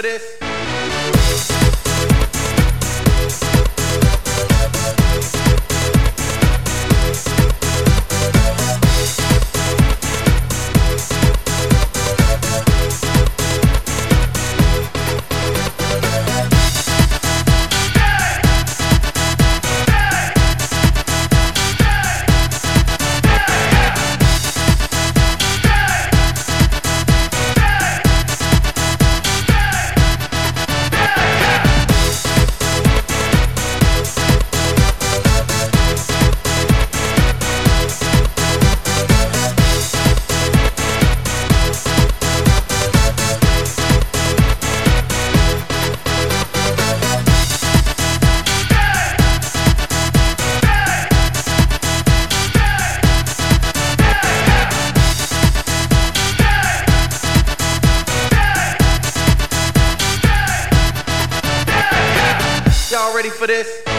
for this? Ready for this?